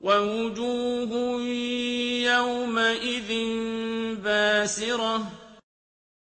وَوُجُوهٌ يَوْمَئِذٍ بَاسِرَةٌ